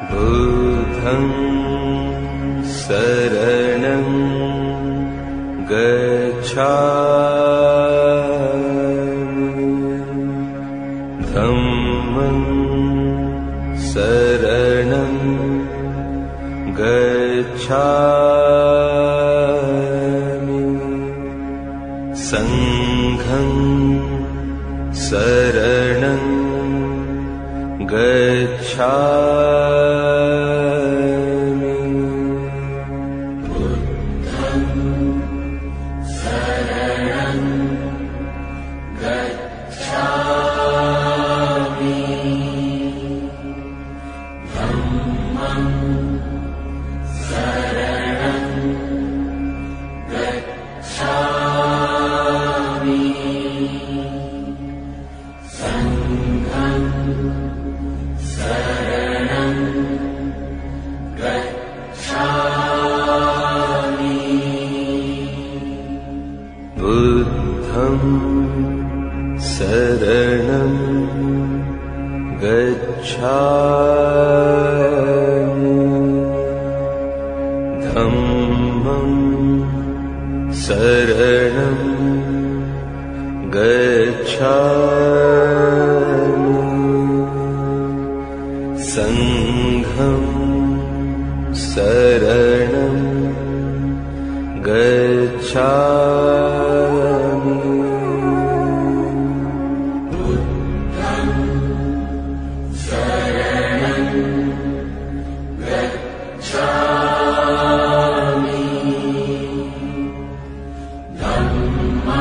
बुद्धं शरणं गच्छा धम्मं शरणं गच्छा सङ्घं शरणं गच्छा गच्छा धम्मं शरणं गच्छा सङ्घं शरणं गच्छा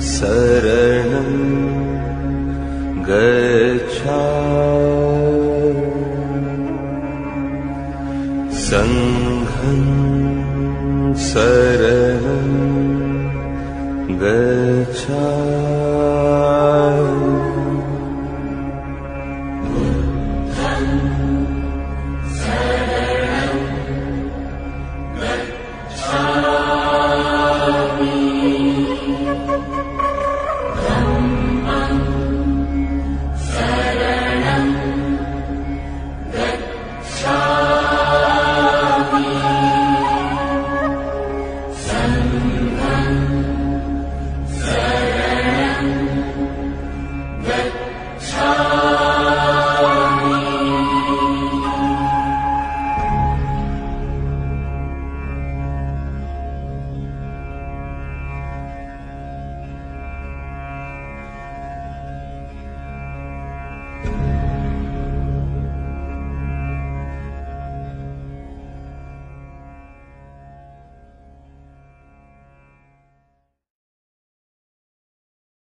शरणं गच्छा सङ्घं शरणं गच्छा